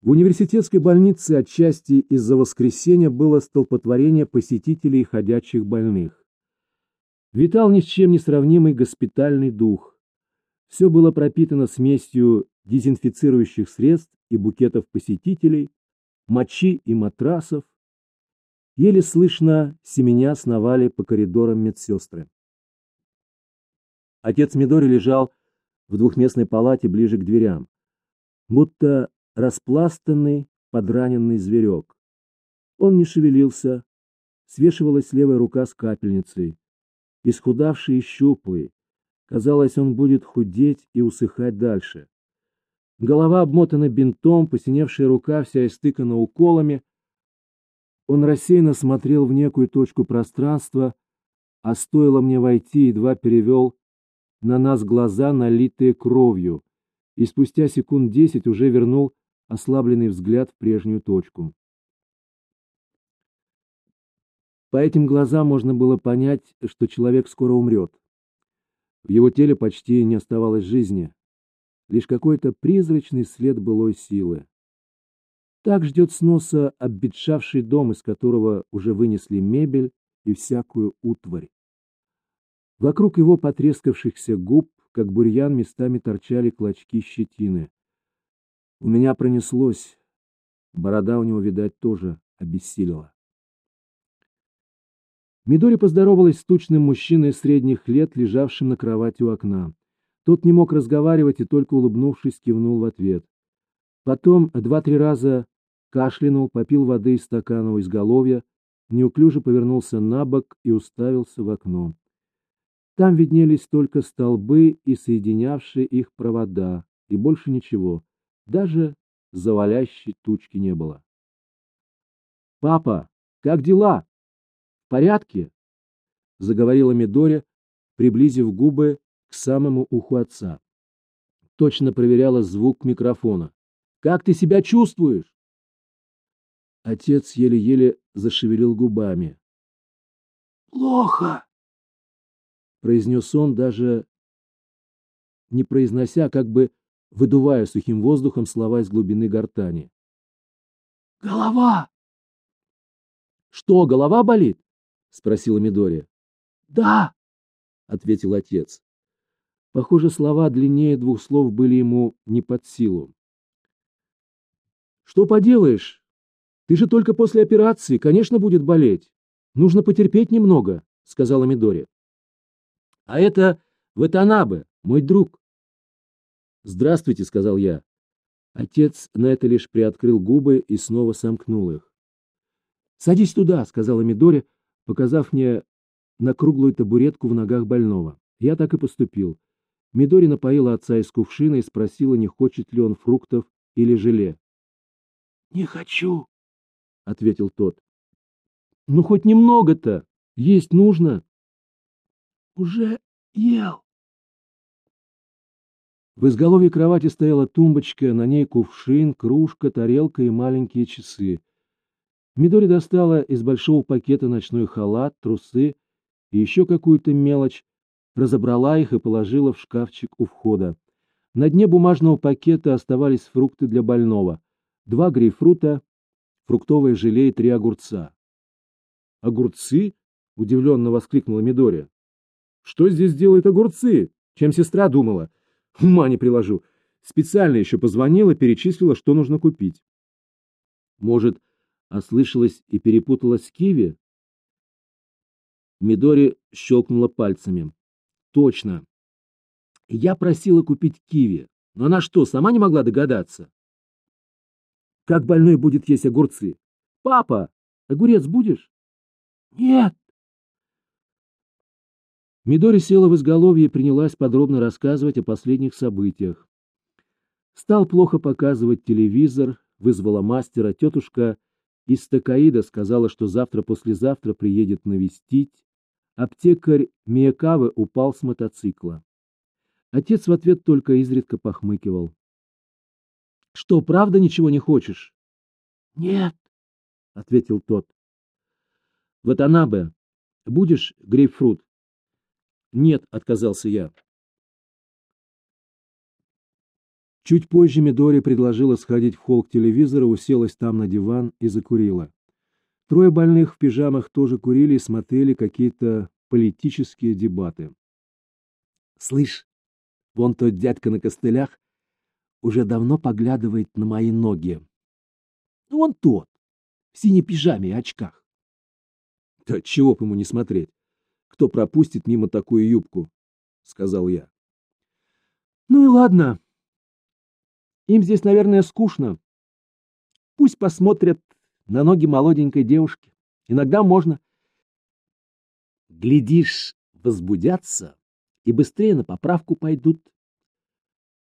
В университетской больнице отчасти из-за воскресенья было столпотворение посетителей и ходячих больных. Витал ни с чем не сравнимый госпитальный дух. Все было пропитано смесью дезинфицирующих средств и букетов посетителей, мочи и матрасов. Еле слышно семеня сновали по коридорам медсестры. Отец Мидори лежал в двухместной палате ближе к дверям, будто распластанный, подраненный зверек. Он не шевелился, свешивалась левая рука с капельницей. Исхудавший и щуплый, казалось, он будет худеть и усыхать дальше. Голова обмотана бинтом, посиневшая рука вся истыкана уколами. Он рассеянно смотрел в некую точку пространства, а стоило мне войти, едва перевел на нас глаза, налитые кровью, и спустя секунд десять уже вернул ослабленный взгляд в прежнюю точку. По этим глазам можно было понять, что человек скоро умрет. В его теле почти не оставалось жизни, лишь какой-то призрачный след былой силы. Так ждет сноса обветшавший дом, из которого уже вынесли мебель и всякую утварь. Вокруг его потрескавшихся губ, как бурьян, местами торчали клочки щетины. У меня пронеслось. Борода у него, видать, тоже обессилила. Мидори поздоровалась с тучным мужчиной средних лет, лежавшим на кровати у окна. Тот не мог разговаривать и только улыбнувшись кивнул в ответ. Потом два-три раза кашлянул, попил воды из стакана у изголовья, неуклюже повернулся на бок и уставился в окно. Там виднелись только столбы и соединявшие их провода, и больше ничего. Даже завалящей тучки не было. «Папа, как дела? В порядке?» — заговорила Мидори, приблизив губы к самому уху отца. Точно проверяла звук микрофона. «Как ты себя чувствуешь?» Отец еле-еле зашевелил губами. «Плохо!» — произнес он, даже не произнося, как бы выдувая сухим воздухом слова из глубины гортани. «Голова!» «Что, голова болит?» — спросила Мидория. «Да!» — ответил отец. Похоже, слова длиннее двух слов были ему не под силу. «Что поделаешь? Ты же только после операции, конечно, будет болеть. Нужно потерпеть немного», — сказала Мидори. «А это Ватанабе, мой друг. «Здравствуйте», — сказал я. Отец на это лишь приоткрыл губы и снова сомкнул их. «Садись туда», — сказала Мидори, показав мне на круглую табуретку в ногах больного. Я так и поступил. Мидори напоила отца из кувшина и спросила, не хочет ли он фруктов или желе. «Не хочу», — ответил тот. «Ну, хоть немного-то. Есть нужно». «Уже ел». В изголовье кровати стояла тумбочка, на ней кувшин, кружка, тарелка и маленькие часы. Мидори достала из большого пакета ночной халат, трусы и еще какую-то мелочь, разобрала их и положила в шкафчик у входа. На дне бумажного пакета оставались фрукты для больного. Два грейпфрута, фруктовое желе и три огурца. «Огурцы?» — удивленно воскликнула Мидори. «Что здесь делают огурцы? Чем сестра думала?» Ума не приложу. Специально еще позвонила, перечислила, что нужно купить. Может, ослышалась и перепутала с Киви? Мидори щелкнула пальцами. Точно. Я просила купить киви, но она что, сама не могла догадаться? Как больной будет есть огурцы? Папа, огурец будешь? Нет. Мидори села в изголовье и принялась подробно рассказывать о последних событиях. Стал плохо показывать телевизор, вызвала мастера, тетушка из Такаида сказала, что завтра-послезавтра приедет навестить. Аптекарь Миякавы упал с мотоцикла. Отец в ответ только изредка похмыкивал. — Что, правда ничего не хочешь? — Нет, — ответил тот. — Ватанабе, будешь грейпфрут? «Нет», — отказался я. Чуть позже Мидори предложила сходить в холл к телевизору, уселась там на диван и закурила. Трое больных в пижамах тоже курили и смотрели какие-то политические дебаты. «Слышь, вон тот дядька на костылях уже давно поглядывает на мои ноги. Ну, он тот, в синей пижаме и очках. Да чего б ему не смотреть? Кто пропустит мимо такую юбку? — сказал я. Ну и ладно. Им здесь, наверное, скучно. Пусть посмотрят на ноги молоденькой девушки. Иногда можно. Глядишь, возбудятся и быстрее на поправку пойдут.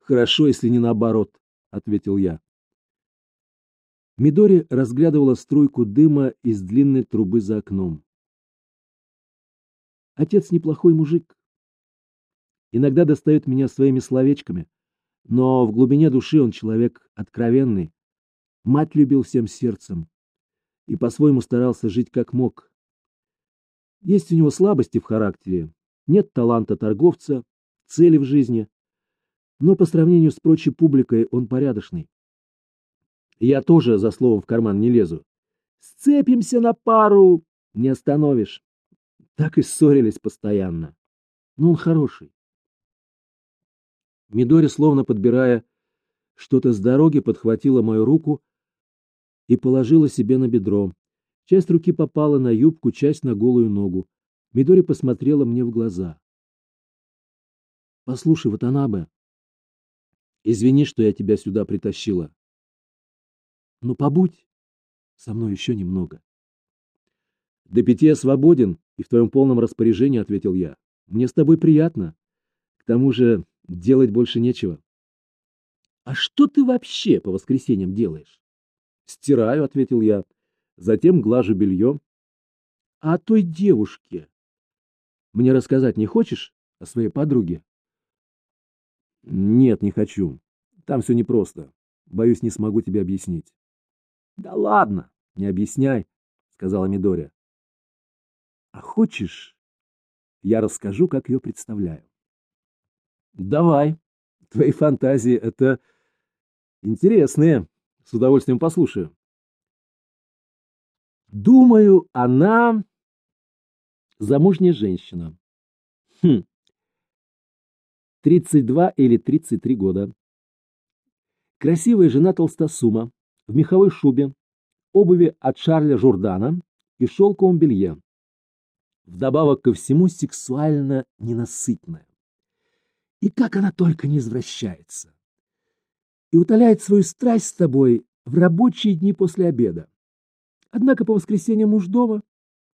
Хорошо, если не наоборот, ответил я. Мидори разглядывала струйку дыма из длинной трубы за окном. Отец неплохой мужик. Иногда достает меня своими словечками, но в глубине души он человек откровенный. Мать любил всем сердцем и по-своему старался жить как мог. Есть у него слабости в характере, нет таланта торговца, цели в жизни, но по сравнению с прочей публикой он порядочный. Я тоже за словом в карман не лезу. Сцепимся на пару, не остановишь. Так и ссорились постоянно. Но он хороший. Мидори, словно подбирая что-то с дороги, подхватила мою руку и положила себе на бедро. Часть руки попала на юбку, часть на голую ногу. Мидори посмотрела мне в глаза. «Послушай, Ватанабе, извини, что я тебя сюда притащила. Но побудь со мной еще немного». «До пяти я свободен и в твоем полном распоряжении», — ответил я. «Мне с тобой приятно. К тому же делать больше нечего». «А что ты вообще по воскресеньям делаешь?» «Стираю», — ответил я. «Затем глажу белье». «А той девушке мне рассказать не хочешь о своей подруге?» «Нет, не хочу. Там все непросто. Боюсь, не смогу тебе объяснить». «Да ладно, не объясняй», — сказала Мидоря. «А хочешь, я расскажу, как ее представляю?» «Давай. Твои фантазии — это интересные». С удовольствием послушаю. Думаю, она замужняя женщина. Хм. 32 или 33 года. Красивая жена толстосума, в меховой шубе, обуви от Шарля Журдана и шелковом белье. Вдобавок ко всему сексуально ненасытная. И как она только не извращается и утоляет свою страсть с тобой в рабочие дни после обеда. Однако по воскресеньям муж дома,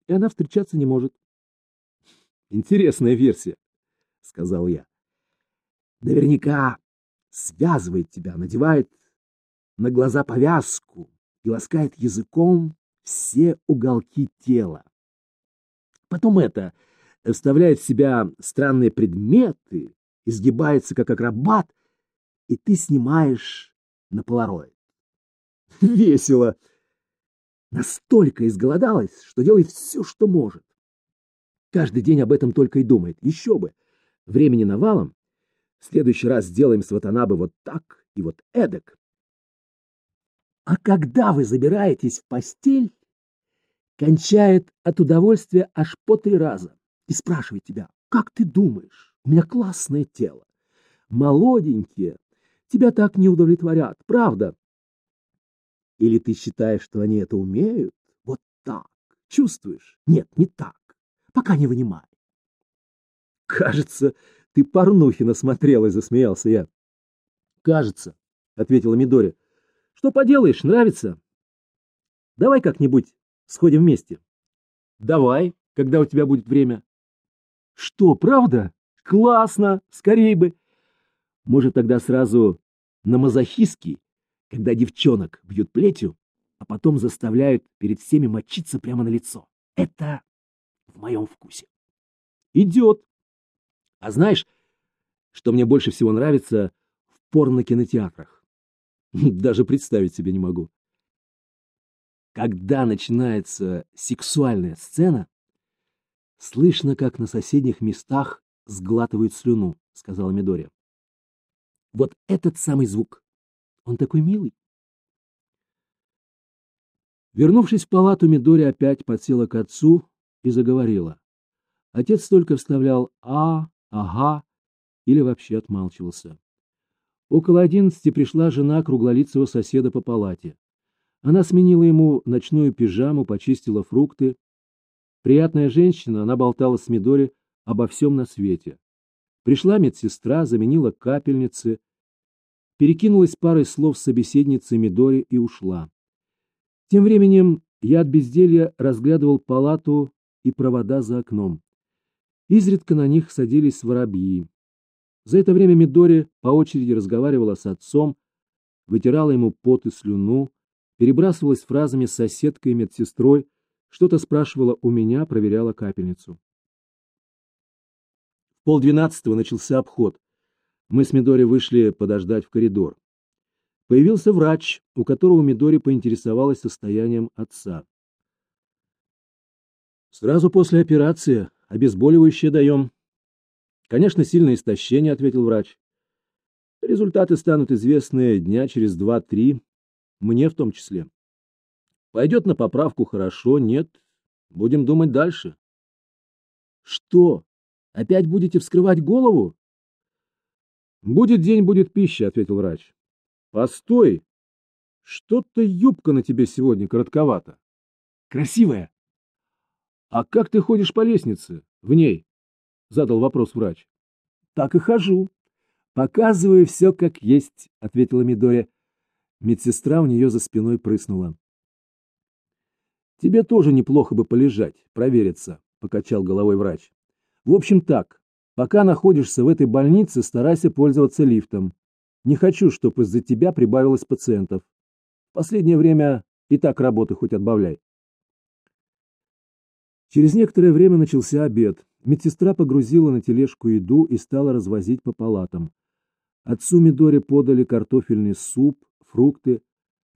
и она встречаться не может. Интересная версия, сказал я. Наверняка связывает тебя, надевает на глаза повязку и ласкает языком все уголки тела. Потом это вставляет в себя странные предметы, изгибается как акробат и ты снимаешь на полароид. Весело. Настолько изголодалась, что делает все, что может. Каждый день об этом только и думает. Еще бы. Времени навалом. В следующий раз сделаем с Ватанабы вот так и вот эдак. А когда вы забираетесь в постель, кончает от удовольствия аж по три раза и спрашивает тебя, как ты думаешь, у меня классное тело, молоденькие, тебя так не удовлетворят, правда? Или ты считаешь, что они это умеют? Вот так. Чувствуешь? Нет, не так. Пока не вынимай. Кажется, ты порнухи насмотрелась, засмеялся я. Кажется, ответила Мидори. Что поделаешь, нравится? Давай как-нибудь сходим вместе. Давай, когда у тебя будет время. Что, правда? Классно, скорей бы. Может, тогда сразу на мазохистский, когда девчонок бьют плетью, а потом заставляют перед всеми мочиться прямо на лицо. Это в моем вкусе. Идет. А знаешь, что мне больше всего нравится в порно-кинотеатрах? Даже представить себе не могу. Когда начинается сексуальная сцена, слышно, как на соседних местах сглатывают слюну, сказала Мидория. Вот этот самый звук. Он такой милый. Вернувшись в палату, Мидори опять подсела к отцу и заговорила. Отец только вставлял «а», «ага» или вообще отмалчивался. Около одиннадцати пришла жена круглолицего соседа по палате. Она сменила ему ночную пижаму, почистила фрукты. Приятная женщина, она болтала с Мидори обо всем на свете. Пришла медсестра, заменила капельницы, перекинулась парой слов с собеседницей Мидори и ушла. Тем временем я от безделья разглядывал палату и провода за окном. Изредка на них садились воробьи. За это время Мидори по очереди разговаривала с отцом, вытирала ему пот и слюну, перебрасывалась фразами с соседкой и медсестрой, что-то спрашивала у меня, проверяла капельницу. В полдвенадцатого начался обход. Мы с Мидори вышли подождать в коридор. Появился врач, у которого Мидори поинтересовалась состоянием отца. «Сразу после операции обезболивающее даем». «Конечно, сильное истощение», — ответил врач. «Результаты станут известны дня через два-три, мне в том числе. Пойдет на поправку хорошо, нет, будем думать дальше». «Что, опять будете вскрывать голову?» «Будет день, будет пища», — ответил врач. Постой! Что-то юбка на тебе сегодня коротковата. Красивая. А как ты ходишь по лестнице? В ней? Задал вопрос врач. Так и хожу. Показываю все как есть, ответила Мидоря. Медсестра у нее за спиной прыснула. Тебе тоже неплохо бы полежать, провериться, покачал головой врач. В общем так, пока находишься в этой больнице, старайся пользоваться лифтом. Не хочу, чтобы из-за тебя прибавилось пациентов. Последнее время и так работы хоть отбавляй. Через некоторое время начался обед. Медсестра погрузила на тележку еду и стала развозить по палатам. Отцу Мидоре подали картофельный суп, фрукты,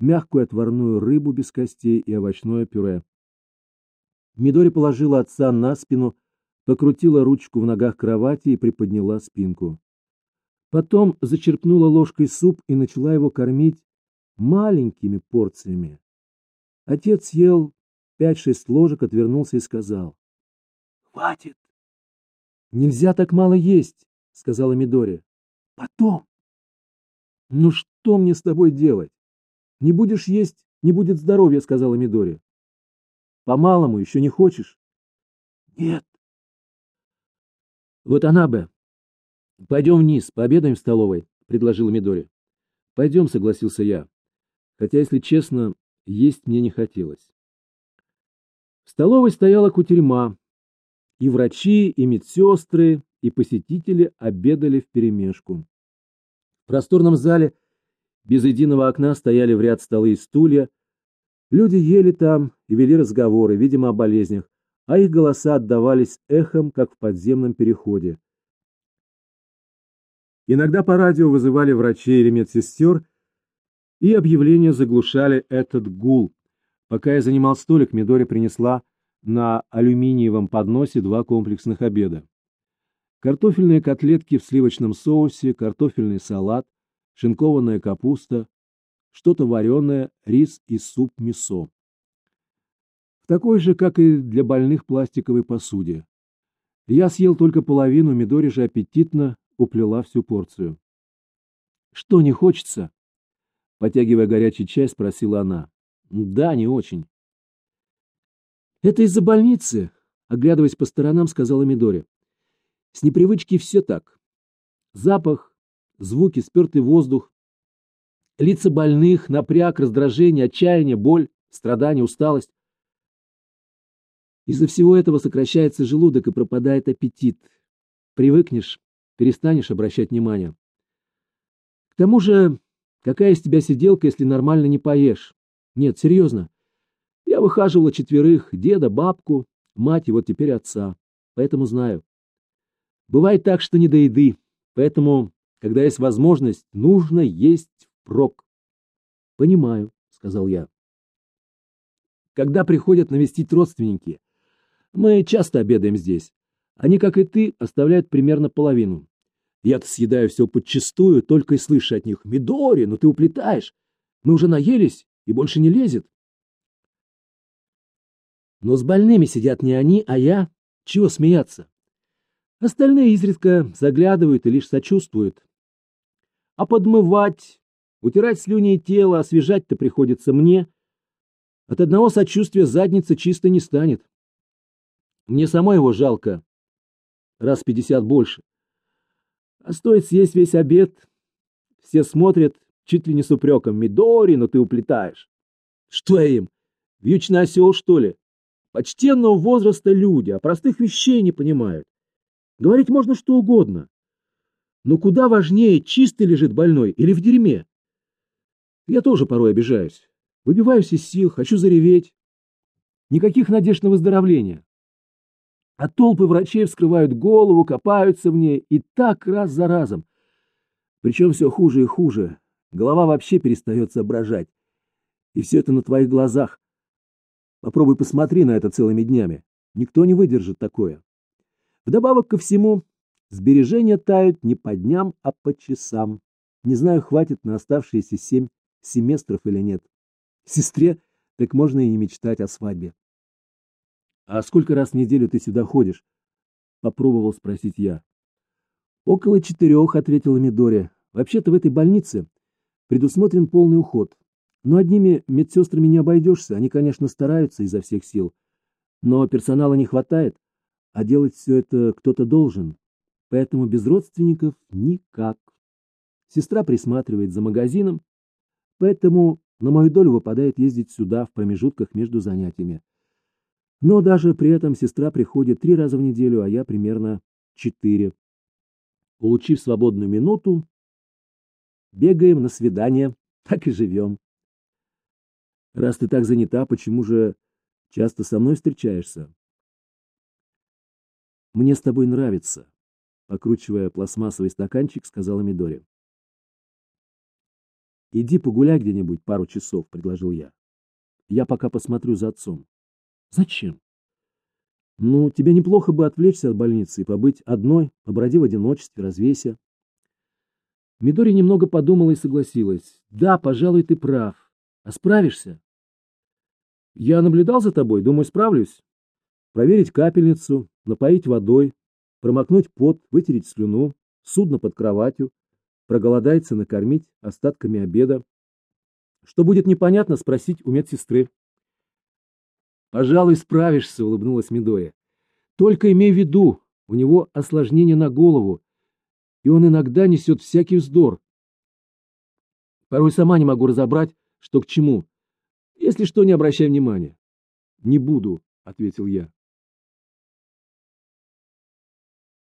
мягкую отварную рыбу без костей и овощное пюре. Мидори положила отца на спину, покрутила ручку в ногах кровати и приподняла спинку. Потом зачерпнула ложкой суп и начала его кормить маленькими порциями. Отец ел пять-шесть ложек, отвернулся и сказал. — Хватит. — Нельзя так мало есть, — сказала Мидори. — Потом. — Ну что мне с тобой делать? Не будешь есть, не будет здоровья, — сказала Мидори. — По-малому еще не хочешь? — Нет. — Вот она бы, — Пойдем вниз, пообедаем в столовой, — предложил Мидори. — Пойдем, — согласился я. Хотя, если честно, есть мне не хотелось. В столовой стояла кутерьма. И врачи, и медсестры, и посетители обедали вперемешку. В просторном зале без единого окна стояли в ряд столы и стулья. Люди ели там и вели разговоры, видимо, о болезнях, а их голоса отдавались эхом, как в подземном переходе. Иногда по радио вызывали врачей или медсестер, и объявления заглушали этот гул. Пока я занимал столик, Мидори принесла на алюминиевом подносе два комплексных обеда. Картофельные котлетки в сливочном соусе, картофельный салат, шинкованная капуста, что-то вареное, рис и суп-мясо. В такой же, как и для больных, пластиковой посуде. Я съел только половину, Мидори же аппетитно уплела всю порцию. «Что, не хочется?» Потягивая горячий чай, спросила она. «Да, не очень». «Это из-за больницы», — оглядываясь по сторонам, сказала Мидори. «С непривычки все так. Запах, звуки, спертый воздух, лица больных, напряг, раздражение, отчаяние, боль, страдание, усталость. Из-за всего этого сокращается желудок и пропадает аппетит. Привыкнешь, перестанешь обращать внимание. К тому же, какая из тебя сиделка, если нормально не поешь? Нет, серьезно. Я выхаживала четверых, деда, бабку, мать и вот теперь отца. Поэтому знаю. Бывает так, что не до еды. Поэтому, когда есть возможность, нужно есть впрок. Понимаю, сказал я. Когда приходят навестить родственники, мы часто обедаем здесь. Они, как и ты, оставляют примерно половину. Я-то съедаю все подчистую, только и слышу от них. Мидори, ну ты уплетаешь. Мы уже наелись, и больше не лезет. Но с больными сидят не они, а я. Чего смеяться? Остальные изредка заглядывают и лишь сочувствуют. А подмывать, утирать слюни и тело, освежать-то приходится мне. От одного сочувствия задница чисто не станет. Мне самой его жалко. Раз пятьдесят больше. А стоит съесть весь обед. Все смотрят чуть ли не с упреком. Мидори, но ты уплетаешь. Что я им? Вьючный осел, что ли? Почтенного возраста люди, а простых вещей не понимают. Говорить можно что угодно. Но куда важнее, чистый лежит больной или в дерьме. Я тоже порой обижаюсь. Выбиваюсь из сил, хочу зареветь. Никаких надежд на выздоровление. А толпы врачей вскрывают голову, копаются в ней, и так раз за разом. Причем все хуже и хуже. Голова вообще перестает соображать. И все это на твоих глазах. Попробуй посмотри на это целыми днями. Никто не выдержит такое. Вдобавок ко всему, сбережения тают не по дням, а по часам. Не знаю, хватит на оставшиеся семь семестров или нет. Сестре так можно и не мечтать о свадьбе. «А сколько раз в неделю ты сюда ходишь?» — попробовал спросить я. «Около четырех», — ответила Мидори. «Вообще-то в этой больнице предусмотрен полный уход. Но одними медсестрами не обойдешься. Они, конечно, стараются изо всех сил. Но персонала не хватает, а делать все это кто-то должен. Поэтому без родственников никак. Сестра присматривает за магазином, поэтому на мою долю выпадает ездить сюда в промежутках между занятиями. Но даже при этом сестра приходит три раза в неделю, а я примерно четыре. Получив свободную минуту, бегаем на свидание, так и живем. Раз ты так занята, почему же часто со мной встречаешься? Мне с тобой нравится, покручивая пластмассовый стаканчик, сказала Мидори. Иди погуляй где-нибудь пару часов, предложил я. Я пока посмотрю за отцом. Зачем? Ну, тебе неплохо бы отвлечься от больницы и побыть одной, поброди в одиночестве, развейся. Мидори немного подумала и согласилась. Да, пожалуй, ты прав. А справишься? Я наблюдал за тобой, думаю, справлюсь. Проверить капельницу, напоить водой, промокнуть пот, вытереть слюну, судно под кроватью, проголодается накормить остатками обеда. Что будет непонятно, спросить у медсестры. «Пожалуй, справишься», — улыбнулась Медоя. «Только имей в виду, у него осложнение на голову, и он иногда несет всякий вздор. Порой сама не могу разобрать, что к чему. Если что, не обращай внимания». «Не буду», — ответил я.